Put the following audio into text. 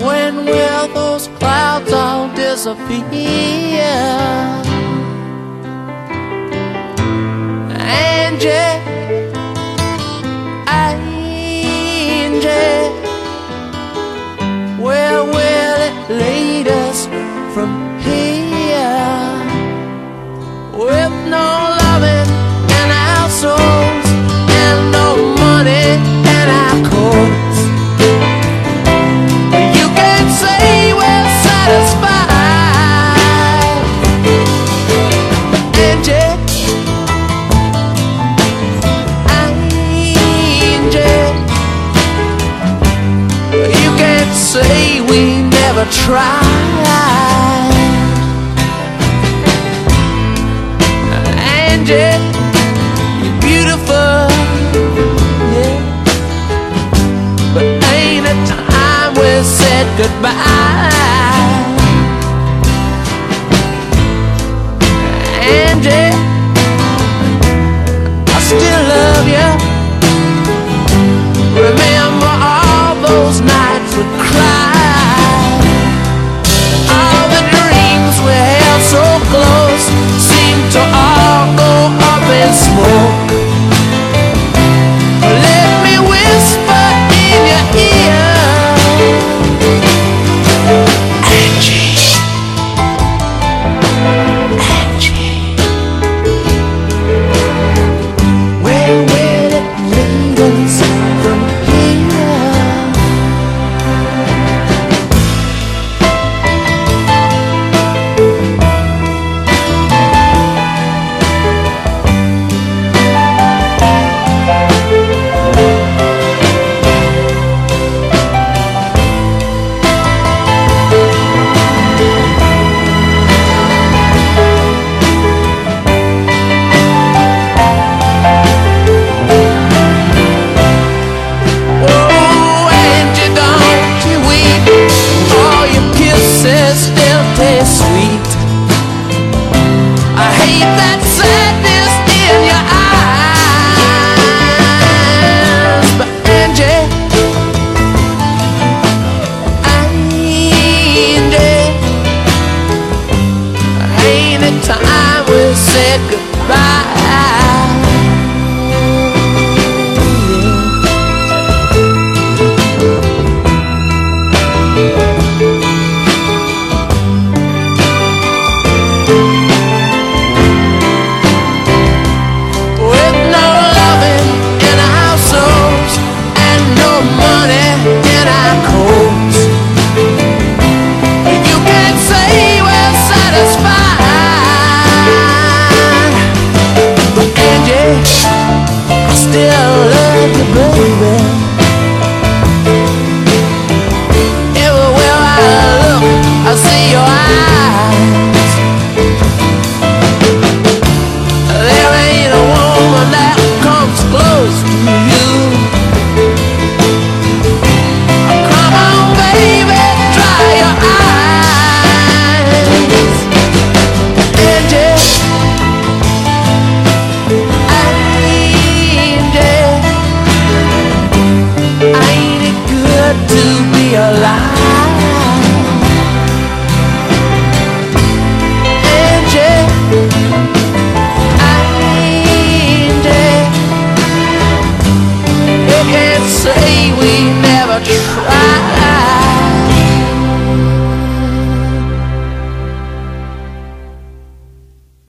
When will those clouds all disappear? Angel, angel, where will it lead us from? we never tried. And you're beautiful, yeah. But ain't it time we said goodbye? And I still love you. Remember all those nights. time we said goodbye. we never tried.